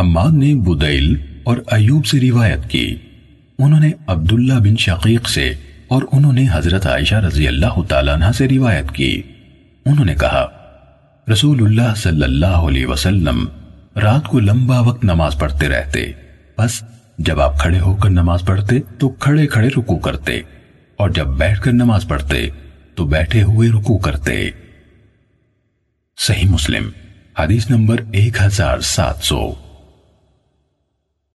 حماد نے بدیل اور ایوب سے روایت کی۔ انہوں نے عبداللہ بن شقیق سے اور انہوں نے حضرت عائشہ رضی اللہ تعالیٰ عنہ سے روایت کی۔ انہوں نے کہا، رسول اللہ صلی اللہ علیہ وسلم رات کو لمبا وقت نماز پڑھتے رہتے۔ بس جب آپ کھڑے ہو کر نماز پڑھتے تو کھڑے کھڑے رکو کرتے۔ اور جب بیٹھ کر نماز پڑھتے تو بیٹھے ہوئے رکو کرتے۔ صحیح مسلم، حدیث نمبر ایک ہزار سات سو۔